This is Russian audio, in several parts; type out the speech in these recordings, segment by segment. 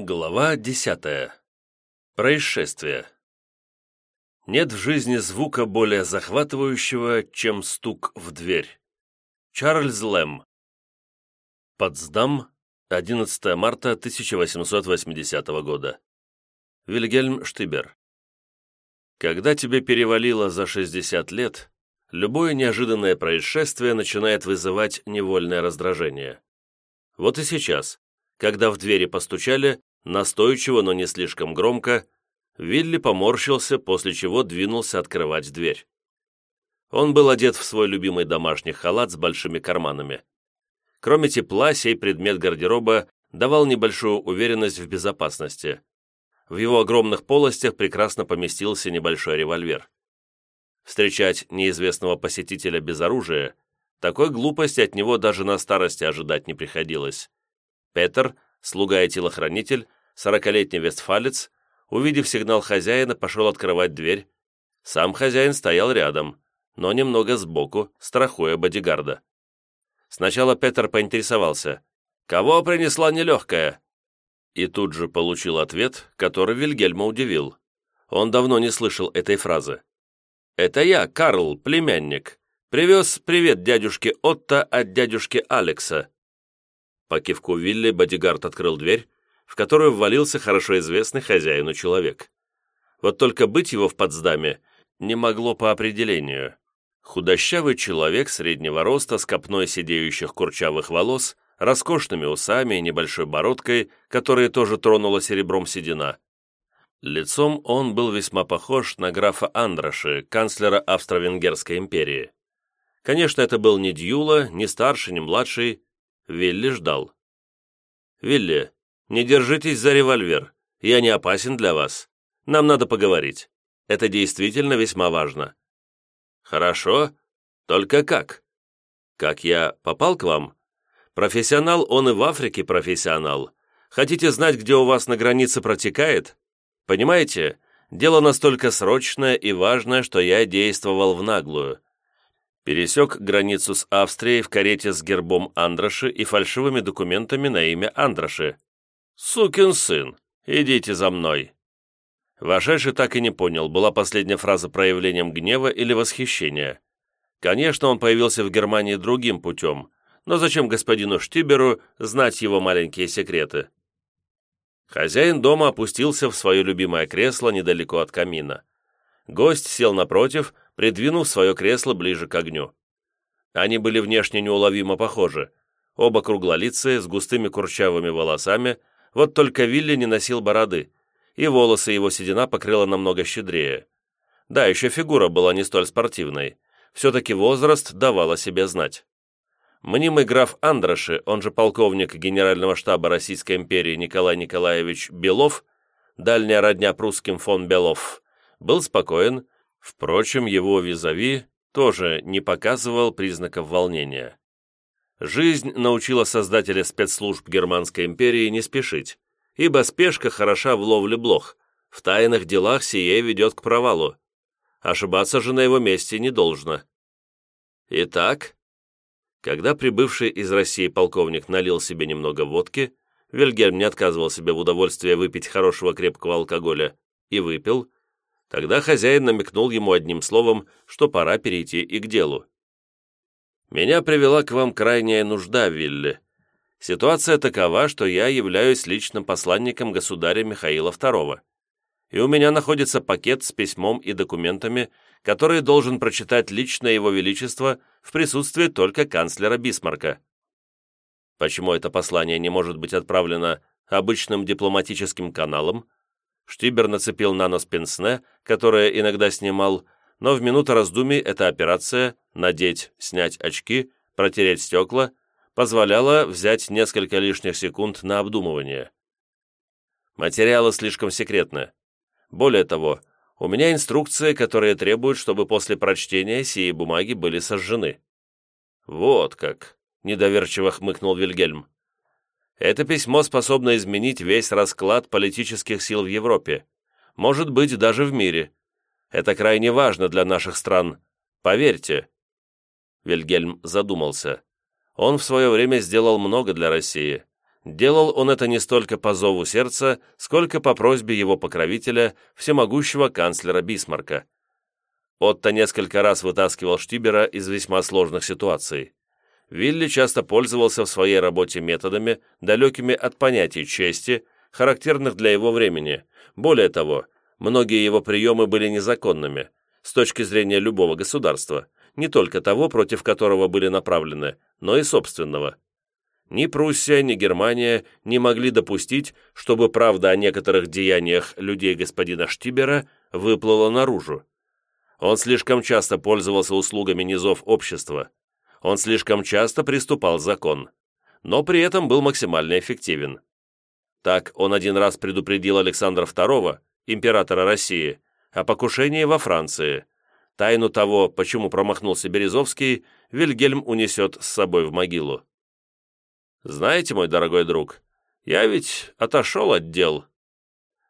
Глава десятая. Происшествие. Нет в жизни звука более захватывающего, чем стук в дверь. Чарльз Лэм. Потсдам, 11 марта 1880 года. Вильгельм Штибер. Когда тебе перевалило за 60 лет, любое неожиданное происшествие начинает вызывать невольное раздражение. Вот и сейчас, когда в двери постучали, Настойчиво, но не слишком громко, Вилли поморщился, после чего двинулся открывать дверь. Он был одет в свой любимый домашний халат с большими карманами. Кроме тепла, сей предмет гардероба давал небольшую уверенность в безопасности. В его огромных полостях прекрасно поместился небольшой револьвер. Встречать неизвестного посетителя без оружия, такой глупости от него даже на старости ожидать не приходилось. Петер – слуга и телохранитель, сорокалетний вестфалец, увидев сигнал хозяина, пошел открывать дверь. Сам хозяин стоял рядом, но немного сбоку, страхуя бодигарда. Сначала Петр поинтересовался, «Кого принесла нелегкая?» И тут же получил ответ, который Вильгельма удивил. Он давно не слышал этой фразы. «Это я, Карл, племянник. Привез привет дядюшке Отто от дядюшки Алекса. По кивку Вилли бодигард открыл дверь, в которую ввалился хорошо известный хозяину человек. Вот только быть его в Потсдаме не могло по определению. Худощавый человек среднего роста с копной сидеющих курчавых волос, роскошными усами и небольшой бородкой, которые тоже тронула серебром седина. Лицом он был весьма похож на графа Андраши, канцлера Австро-Венгерской империи. Конечно, это был не Дьюла, не старший, не младший, Вилли ждал. «Вилли, не держитесь за револьвер. Я не опасен для вас. Нам надо поговорить. Это действительно весьма важно». «Хорошо. Только как?» «Как я попал к вам?» «Профессионал, он и в Африке профессионал. Хотите знать, где у вас на границе протекает? Понимаете, дело настолько срочное и важное, что я действовал в наглую пересек границу с Австрией в карете с гербом Андраши и фальшивыми документами на имя Андраши. «Сукин сын, идите за мной!» Вошедший так и не понял, была последняя фраза проявлением гнева или восхищения. Конечно, он появился в Германии другим путем, но зачем господину Штиберу знать его маленькие секреты? Хозяин дома опустился в свое любимое кресло недалеко от камина. Гость сел напротив, придвинув свое кресло ближе к огню. Они были внешне неуловимо похожи. Оба круглолицые, с густыми курчавыми волосами, вот только Вилли не носил бороды, и волосы его седина покрыла намного щедрее. Да, еще фигура была не столь спортивной. Все-таки возраст давал о себе знать. Мнимый граф Андраши, он же полковник Генерального штаба Российской империи Николай Николаевич Белов, дальняя родня прусским фон Белов, был спокоен, Впрочем, его визави тоже не показывал признаков волнения. Жизнь научила создателя спецслужб Германской империи не спешить, ибо спешка хороша в ловле блох, в тайных делах сие ведет к провалу. Ошибаться же на его месте не должно. Итак, когда прибывший из России полковник налил себе немного водки, Вильгельм не отказывал себе в удовольствии выпить хорошего крепкого алкоголя и выпил, Тогда хозяин намекнул ему одним словом, что пора перейти и к делу. «Меня привела к вам крайняя нужда, Вилли. Ситуация такова, что я являюсь личным посланником государя Михаила II, и у меня находится пакет с письмом и документами, который должен прочитать лично его величество в присутствии только канцлера Бисмарка. Почему это послание не может быть отправлено обычным дипломатическим каналом, Штибер нацепил на нос пенсне, которое иногда снимал, но в минуту раздумий эта операция «надеть, снять очки, протереть стекла» позволяла взять несколько лишних секунд на обдумывание. Материалы слишком секретны. Более того, у меня инструкции, которые требуют, чтобы после прочтения сии бумаги были сожжены. «Вот как!» — недоверчиво хмыкнул Вильгельм. Это письмо способно изменить весь расклад политических сил в Европе, может быть, даже в мире. Это крайне важно для наших стран. Поверьте». Вильгельм задумался. Он в свое время сделал много для России. Делал он это не столько по зову сердца, сколько по просьбе его покровителя, всемогущего канцлера Бисмарка. Отто несколько раз вытаскивал Штибера из весьма сложных ситуаций. Вилли часто пользовался в своей работе методами, далекими от понятий чести, характерных для его времени. Более того, многие его приемы были незаконными, с точки зрения любого государства, не только того, против которого были направлены, но и собственного. Ни Пруссия, ни Германия не могли допустить, чтобы правда о некоторых деяниях людей господина Штибера выплыла наружу. Он слишком часто пользовался услугами низов общества. Он слишком часто приступал закон. Но при этом был максимально эффективен. Так он один раз предупредил Александра II, императора России, о покушении во Франции. Тайну того, почему промахнулся Березовский, Вильгельм унесет с собой в могилу. «Знаете, мой дорогой друг, я ведь отошел от дел».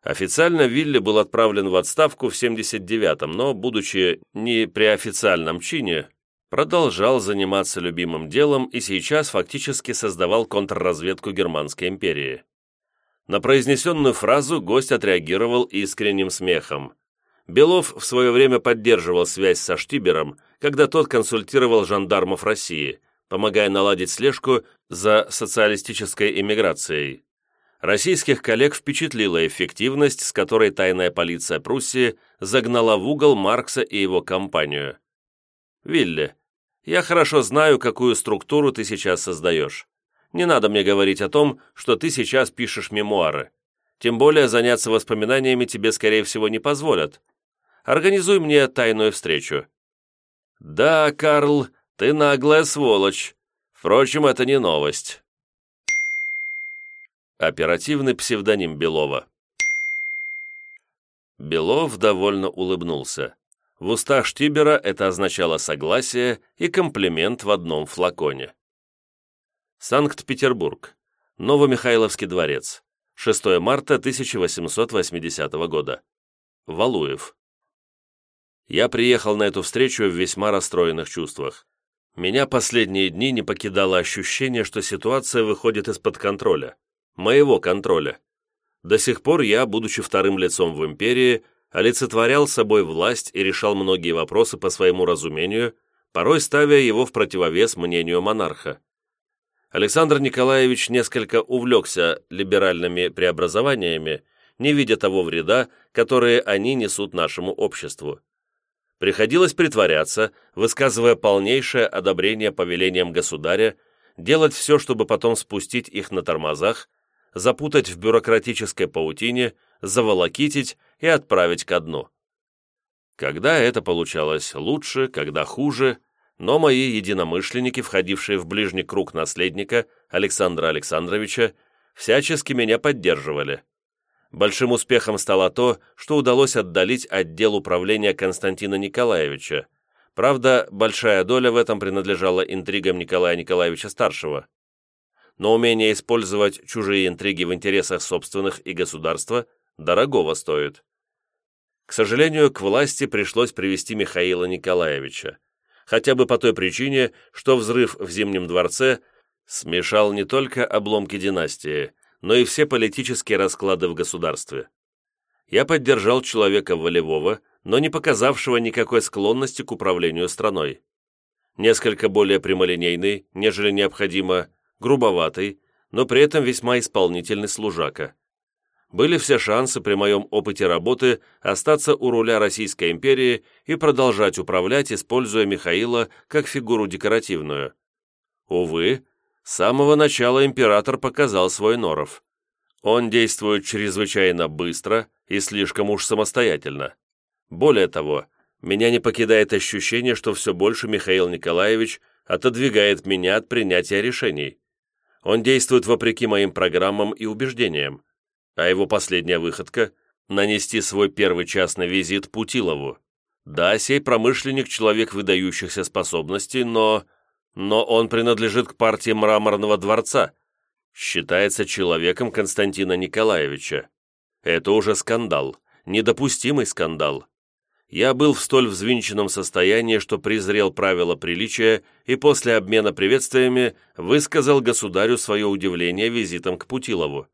Официально Вилли был отправлен в отставку в 79-м, но, будучи не при официальном чине, продолжал заниматься любимым делом и сейчас фактически создавал контрразведку Германской империи. На произнесенную фразу гость отреагировал искренним смехом. Белов в свое время поддерживал связь со Штибером, когда тот консультировал жандармов России, помогая наладить слежку за социалистической эмиграцией. Российских коллег впечатлила эффективность, с которой тайная полиция Пруссии загнала в угол Маркса и его компанию. «Вилли, я хорошо знаю, какую структуру ты сейчас создаешь. Не надо мне говорить о том, что ты сейчас пишешь мемуары. Тем более заняться воспоминаниями тебе, скорее всего, не позволят. Организуй мне тайную встречу». «Да, Карл, ты наглая сволочь. Впрочем, это не новость». Оперативный псевдоним Белова. Белов довольно улыбнулся. В устах Штибера это означало согласие и комплимент в одном флаконе. Санкт-Петербург. Новомихайловский дворец. 6 марта 1880 года. Валуев. Я приехал на эту встречу в весьма расстроенных чувствах. Меня последние дни не покидало ощущение, что ситуация выходит из-под контроля. Моего контроля. До сих пор я, будучи вторым лицом в империи, олицетворял собой власть и решал многие вопросы по своему разумению, порой ставя его в противовес мнению монарха. Александр Николаевич несколько увлекся либеральными преобразованиями, не видя того вреда, которые они несут нашему обществу. Приходилось притворяться, высказывая полнейшее одобрение повелениям государя, делать все, чтобы потом спустить их на тормозах, запутать в бюрократической паутине, заволокитить и отправить ко дну. Когда это получалось лучше, когда хуже, но мои единомышленники, входившие в ближний круг наследника Александра Александровича, всячески меня поддерживали. Большим успехом стало то, что удалось отдалить отдел управления Константина Николаевича. Правда, большая доля в этом принадлежала интригам Николая Николаевича Старшего. Но умение использовать чужие интриги в интересах собственных и государства дорогого стоит. К сожалению, к власти пришлось привести Михаила Николаевича, хотя бы по той причине, что взрыв в Зимнем дворце смешал не только обломки династии, но и все политические расклады в государстве. Я поддержал человека волевого, но не показавшего никакой склонности к управлению страной. Несколько более прямолинейный, нежели необходимо, грубоватый, но при этом весьма исполнительный служака были все шансы при моем опыте работы остаться у руля Российской империи и продолжать управлять, используя Михаила как фигуру декоративную. Увы, с самого начала император показал свой норов. Он действует чрезвычайно быстро и слишком уж самостоятельно. Более того, меня не покидает ощущение, что все больше Михаил Николаевич отодвигает меня от принятия решений. Он действует вопреки моим программам и убеждениям а его последняя выходка – нанести свой первый частный визит Путилову. Да, сей промышленник – человек выдающихся способностей, но... Но он принадлежит к партии Мраморного дворца, считается человеком Константина Николаевича. Это уже скандал, недопустимый скандал. я был в столь взвинченном состоянии, что презрел правила приличия и после обмена приветствиями высказал государю свое удивление визитом к Путилову.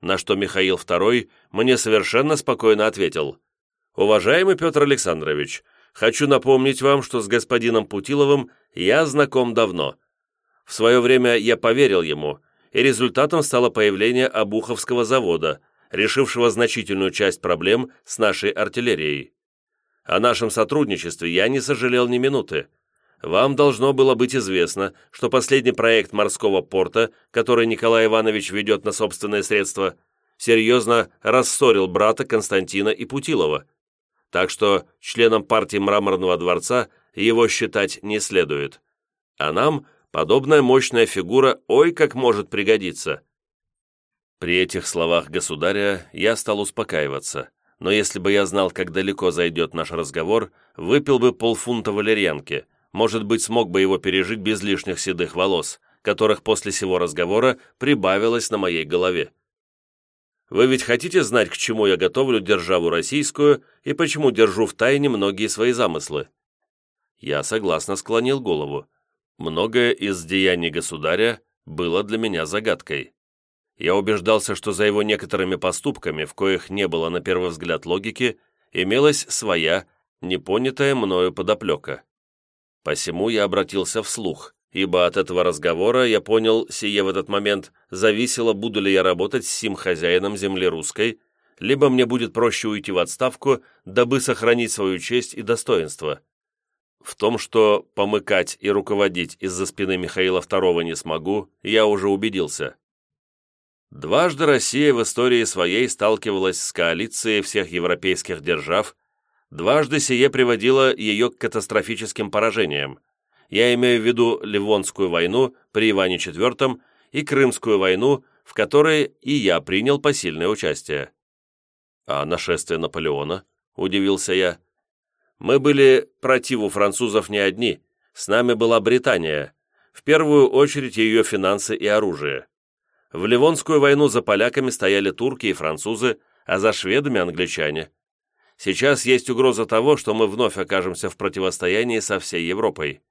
На что Михаил II мне совершенно спокойно ответил. «Уважаемый Петр Александрович, хочу напомнить вам, что с господином Путиловым я знаком давно. В свое время я поверил ему, и результатом стало появление Обуховского завода, решившего значительную часть проблем с нашей артиллерией. О нашем сотрудничестве я не сожалел ни минуты. Вам должно было быть известно, что последний проект морского порта, который Николай Иванович ведет на собственные средства, серьезно рассорил брата Константина и Путилова. Так что членом партии Мраморного дворца его считать не следует. А нам подобная мощная фигура ой как может пригодиться. При этих словах государя я стал успокаиваться но если бы я знал, как далеко зайдет наш разговор, выпил бы полфунта валерьянки, может быть, смог бы его пережить без лишних седых волос, которых после сего разговора прибавилось на моей голове. Вы ведь хотите знать, к чему я готовлю державу российскую и почему держу в тайне многие свои замыслы?» Я согласно склонил голову. Многое из деяний государя было для меня загадкой я убеждался, что за его некоторыми поступками, в коих не было на первый взгляд логики, имелась своя, непонятая мною подоплека. Посему я обратился вслух, ибо от этого разговора я понял, сие в этот момент, зависело, буду ли я работать с сим хозяином земли русской, либо мне будет проще уйти в отставку, дабы сохранить свою честь и достоинство. В том, что помыкать и руководить из-за спины Михаила II не смогу, я уже убедился. Дважды Россия в истории своей сталкивалась с коалицией всех европейских держав, дважды сие приводило ее к катастрофическим поражениям. Я имею в виду Ливонскую войну при Иване IV и Крымскую войну, в которой и я принял посильное участие. «А нашествие Наполеона?» – удивился я. «Мы были противу французов не одни, с нами была Британия, в первую очередь ее финансы и оружие. В Ливонскую войну за поляками стояли турки и французы, а за шведами англичане. Сейчас есть угроза того, что мы вновь окажемся в противостоянии со всей Европой.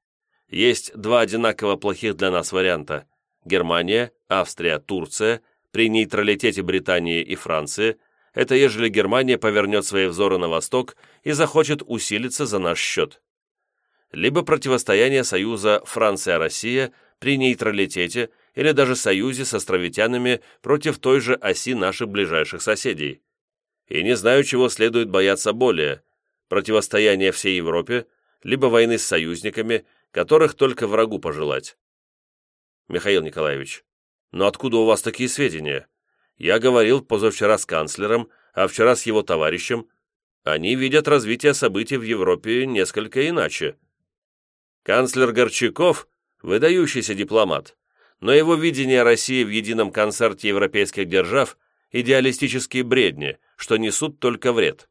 Есть два одинаково плохих для нас варианта. Германия, Австрия, Турция, при нейтралитете Британии и Франции, это ежели Германия повернет свои взоры на восток и захочет усилиться за наш счет. Либо противостояние союза Франция-Россия при нейтралитете или даже союзе с островитянами против той же оси наших ближайших соседей. И не знаю, чего следует бояться более – противостояния всей Европе, либо войны с союзниками, которых только врагу пожелать. Михаил Николаевич, но откуда у вас такие сведения? Я говорил позавчера с канцлером, а вчера с его товарищем. Они видят развитие событий в Европе несколько иначе. Канцлер Горчаков – выдающийся дипломат, но его видение России в едином концерте европейских держав – идеалистические бредни, что несут только вред.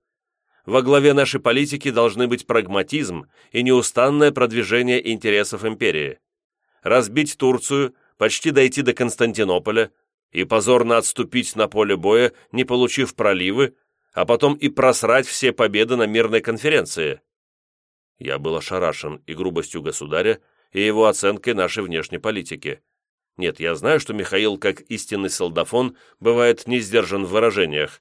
Во главе нашей политики должны быть прагматизм и неустанное продвижение интересов империи. Разбить Турцию, почти дойти до Константинополя и позорно отступить на поле боя, не получив проливы, а потом и просрать все победы на мирной конференции. Я был ошарашен и грубостью государя, и его оценкой нашей внешней политики. Нет, я знаю, что Михаил, как истинный солдафон, бывает не сдержан в выражениях,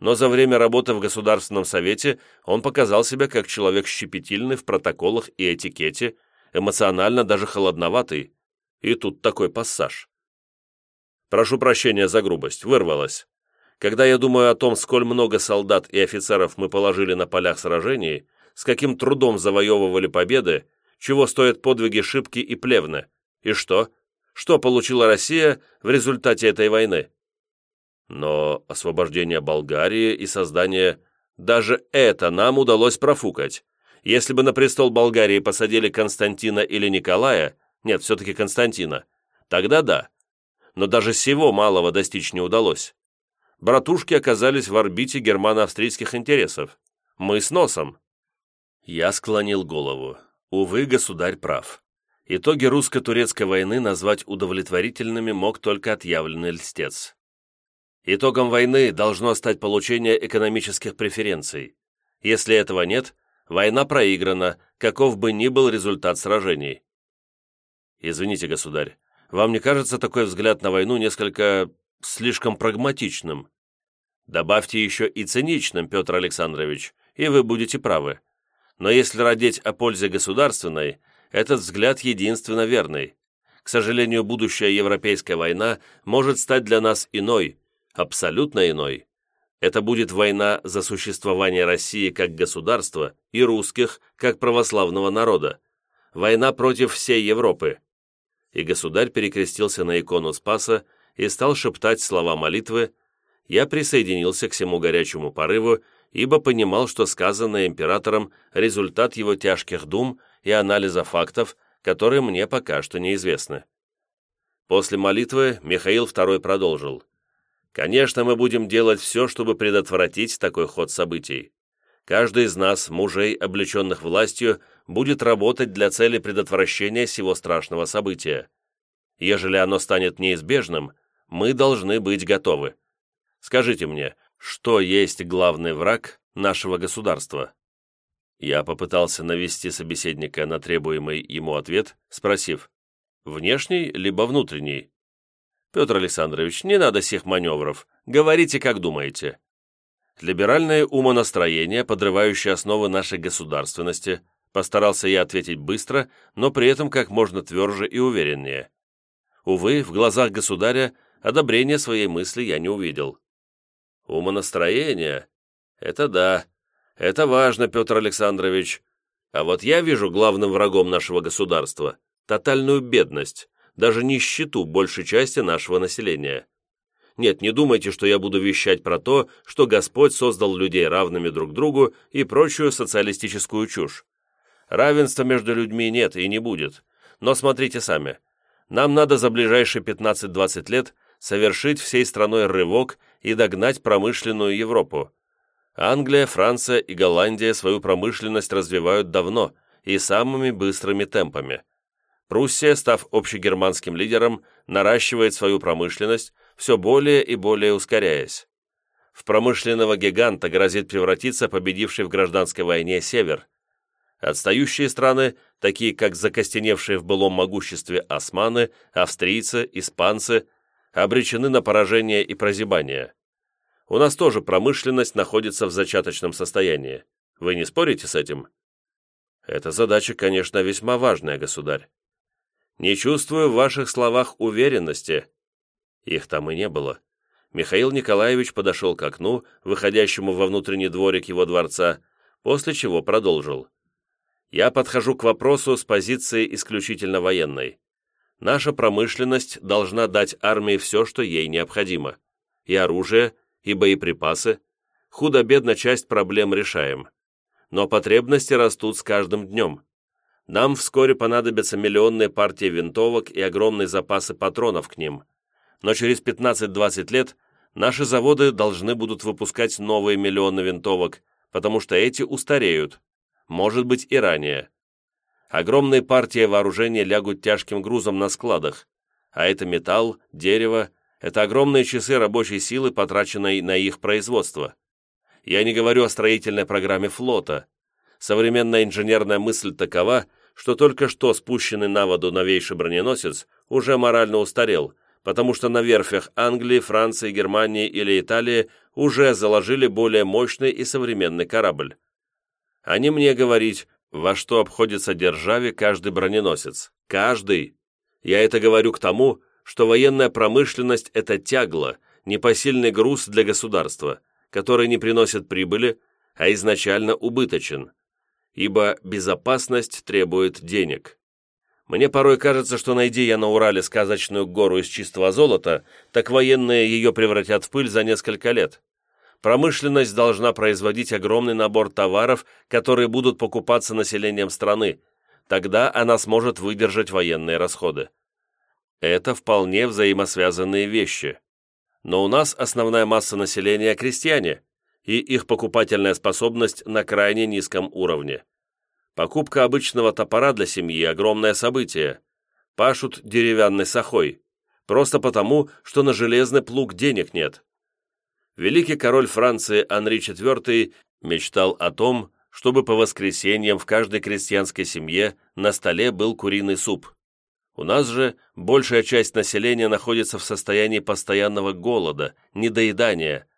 но за время работы в Государственном Совете он показал себя как человек щепетильный в протоколах и этикете, эмоционально даже холодноватый. И тут такой пассаж. Прошу прощения за грубость, вырвалась. Когда я думаю о том, сколь много солдат и офицеров мы положили на полях сражений, с каким трудом завоевывали победы, чего стоят подвиги Шибки и Плевны, и что – что получила Россия в результате этой войны. Но освобождение Болгарии и создание... Даже это нам удалось профукать. Если бы на престол Болгарии посадили Константина или Николая, нет, все-таки Константина, тогда да. Но даже всего малого достичь не удалось. Братушки оказались в орбите германо-австрийских интересов. Мы с носом. Я склонил голову. Увы, государь прав. Итоги русско-турецкой войны назвать удовлетворительными мог только отъявленный льстец. Итогом войны должно стать получение экономических преференций. Если этого нет, Война проиграна, каков бы ни был результат сражений. Извините, государь, вам не кажется такой взгляд на войну несколько слишком прагматичным? Добавьте еще и циничным, Петр Александрович, и вы будете правы. Но если родить о пользе государственной, этот взгляд единственно верный. К сожалению, будущая европейская война может стать для нас иной, абсолютно иной. Это будет война за существование России как государства и русских как православного народа. Война против всей Европы. И государь перекрестился на икону Спаса и стал шептать слова молитвы. Я присоединился к всему горячему порыву, ибо понимал, что сказанное императором – результат его тяжких дум и анализа фактов, которые мне пока что неизвестны. После молитвы Михаил II продолжил. «Конечно, мы будем делать все, чтобы предотвратить такой ход событий. Каждый из нас, мужей, облеченных властью, будет работать для цели предотвращения сего страшного события. Ежели оно станет неизбежным, мы должны быть готовы. Скажите мне, что есть главный враг нашего государства?» Я попытался навести собеседника на требуемый ему ответ, спросив, «Внешний, либо внутренний?» «Петр Александрович, не надо всех маневров. Говорите, как думаете». «Либеральное умонастроение, подрывающее основы нашей государственности», постарался я ответить быстро, но при этом как можно тверже и увереннее. Увы, в глазах государя одобрения своей мысли я не увидел. «Умонастроение? Это да, это важно, Петр Александрович. А вот я вижу главным врагом нашего государства тотальную бедность, даже нищету большей части нашего населения. Нет, не думайте, что я буду вещать про то, что Господь создал людей равными друг другу и прочую социалистическую чушь. Равенства между людьми нет и не будет. Но смотрите сами. Нам надо за ближайшие 15-20 лет совершить всей страной рывок и догнать промышленную Европу. Англия, Франция и Голландия свою промышленность развивают давно и самыми быстрыми темпами. Пруссия, став общегерманским лидером, наращивает свою промышленность, все более и более ускоряясь. В промышленного гиганта грозит превратиться победивший в гражданской войне Север. Отстающие страны, такие как закостеневшие в былом могуществе османы, австрийцы, испанцы, обречены на поражение и прозябание. У нас тоже промышленность находится в зачаточном состоянии. Вы не спорите с этим? Эта задача, конечно, весьма важная, государь. Не чувствую в ваших словах уверенности. Их там и не было. Михаил Николаевич подошел к окну, выходящему во внутренний дворик его дворца, после чего продолжил. Я подхожу к вопросу с позиции исключительно военной. Наша промышленность должна дать армии все, что ей необходимо. И оружие, и боеприпасы, худо-бедно часть проблем решаем. Но потребности растут с каждым днем. Нам вскоре понадобятся миллионные партии винтовок и огромные запасы патронов к ним. Но через 15-20 лет наши заводы должны будут выпускать новые миллионы винтовок, потому что эти устареют, может быть и ранее. Огромные партии вооружения лягут тяжким грузом на складах, а это металл, дерево, это огромные часы рабочей силы, потраченной на их производство. Я не говорю о строительной программе флота. Современная инженерная мысль такова, что только что спущенный на воду новейший броненосец уже морально устарел, потому что на верфях Англии, Франции, Германии или Италии уже заложили более мощный и современный корабль. А не мне говорить, во что обходится державе каждый броненосец. Каждый. Я это говорю к тому, что военная промышленность – это тягло, непосильный груз для государства, который не приносит прибыли, а изначально убыточен, ибо безопасность требует денег. Мне порой кажется, что найди я на Урале сказочную гору из чистого золота, так военные ее превратят в пыль за несколько лет. Промышленность должна производить огромный набор товаров, которые будут покупаться населением страны. Тогда она сможет выдержать военные расходы. Это вполне взаимосвязанные вещи. Но у нас основная масса населения – крестьяне, и их покупательная способность на крайне низком уровне. Покупка обычного топора для семьи – огромное событие. Пашут деревянной сахой, просто потому, что на железный плуг денег нет. Великий король Франции Анри IV мечтал о том, чтобы по воскресеньям в каждой крестьянской семье на столе был куриный суп. У нас же большая часть населения находится в состоянии постоянного голода, недоедания.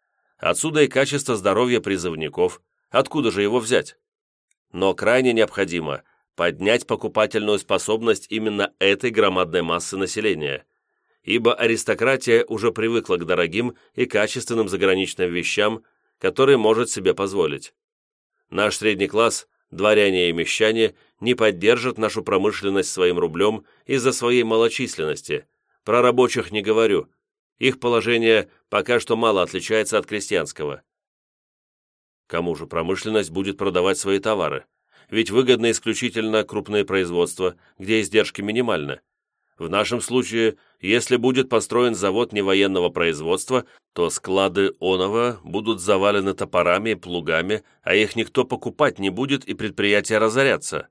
Отсюда и качество здоровья призывников. Откуда же его взять? Но крайне необходимо поднять покупательную способность именно этой громадной массы населения, ибо аристократия уже привыкла к дорогим и качественным заграничным вещам, которые может себе позволить. Наш средний класс дворяне и мещане не поддержат нашу промышленность своим рублем из-за своей малочисленности. Про рабочих не говорю. Их положение пока что мало отличается от крестьянского. Кому же промышленность будет продавать свои товары? Ведь выгодно исключительно крупные производства, где издержки минимальны. В нашем случае, если будет построен завод невоенного производства, то склады Онова будут завалены топорами и плугами, а их никто покупать не будет и предприятия разорятся.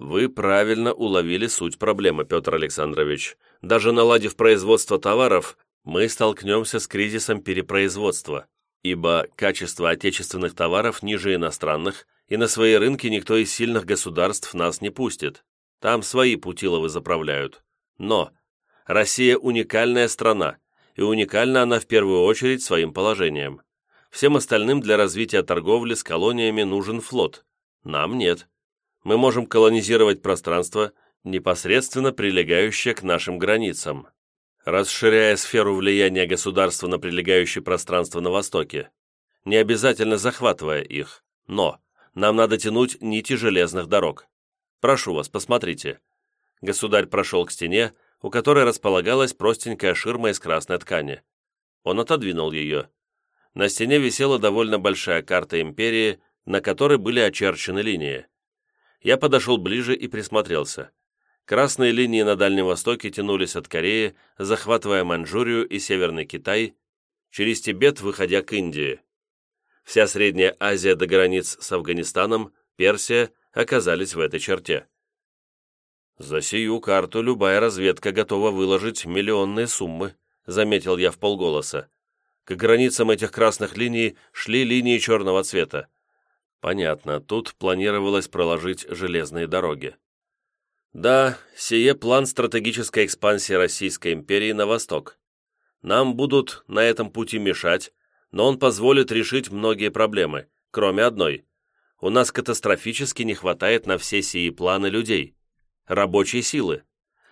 Вы правильно уловили суть проблемы, Петр Александрович. Даже наладив производство товаров, мы столкнемся с кризисом перепроизводства, ибо качество отечественных товаров ниже иностранных, и на свои рынки никто из сильных государств нас не пустит. Там свои путиловы заправляют. Но Россия уникальная страна, и уникальна она в первую очередь своим положением. Всем остальным для развития торговли с колониями нужен флот. Нам нет. Мы можем колонизировать пространство, непосредственно прилегающее к нашим границам, расширяя сферу влияния государства на прилегающее пространство на Востоке, не обязательно захватывая их, но нам надо тянуть нити железных дорог. Прошу вас, посмотрите». Государь прошел к стене, у которой располагалась простенькая ширма из красной ткани. Он отодвинул ее. На стене висела довольно большая карта империи, на которой были очерчены линии. Я подошел ближе и присмотрелся. Красные линии на Дальнем Востоке тянулись от Кореи, захватывая Маньчжурию и Северный Китай, через Тибет, выходя к Индии. Вся Средняя Азия до границ с Афганистаном, Персия оказались в этой черте. «За сию карту любая разведка готова выложить миллионные суммы», заметил я в полголоса. К границам этих красных линий шли линии черного цвета. Понятно, тут планировалось проложить железные дороги. Да, сие план стратегической экспансии Российской империи на восток. Нам будут на этом пути мешать, но он позволит решить многие проблемы, кроме одной у нас катастрофически не хватает на все сии планы людей. Рабочей силы.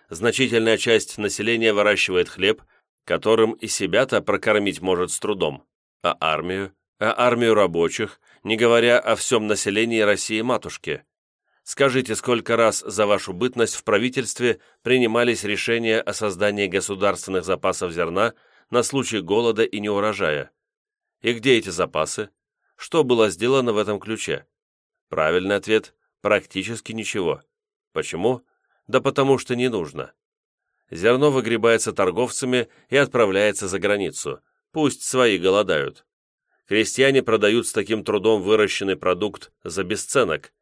Значительная часть населения выращивает хлеб, которым и себя-то прокормить может с трудом. А армию? А армию рабочих, не говоря о всем населении России-матушки. Скажите, сколько раз за вашу бытность в правительстве принимались решения о создании государственных запасов зерна на случай голода и неурожая? И где эти запасы? Что было сделано в этом ключе? Правильный ответ – практически ничего. Почему? Да потому что не нужно. Зерно выгребается торговцами и отправляется за границу. Пусть свои голодают. Крестьяне продают с таким трудом выращенный продукт за бесценок,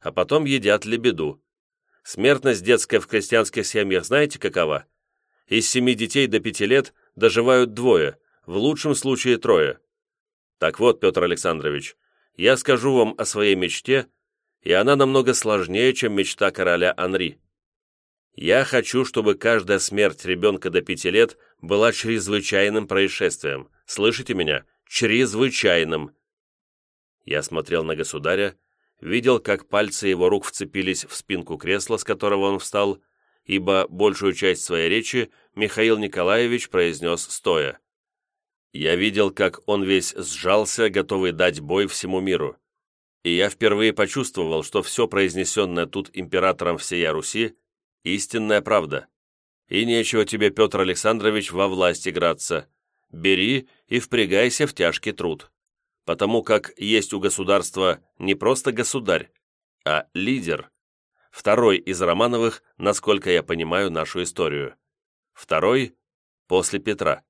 а потом едят лебеду. Смертность детская в крестьянских семьях знаете какова? Из семи детей до пяти лет доживают двое, в лучшем случае трое. Так вот, Петр Александрович, я скажу вам о своей мечте, и она намного сложнее, чем мечта короля Анри. Я хочу, чтобы каждая смерть ребенка до пяти лет была чрезвычайным происшествием. Слышите меня? Чрезвычайным. Я смотрел на государя, видел, как пальцы его рук вцепились в спинку кресла, с которого он встал, ибо большую часть своей речи Михаил Николаевич произнес стоя. Я видел, как он весь сжался, готовый дать бой всему миру. И я впервые почувствовал, что все произнесенное тут императором всея Руси – истинная правда. И нечего тебе, Петр Александрович, во власть играться. Бери и впрягайся в тяжкий труд. Потому как есть у государства не просто государь, а лидер. Второй из Романовых, насколько я понимаю нашу историю. Второй – после Петра.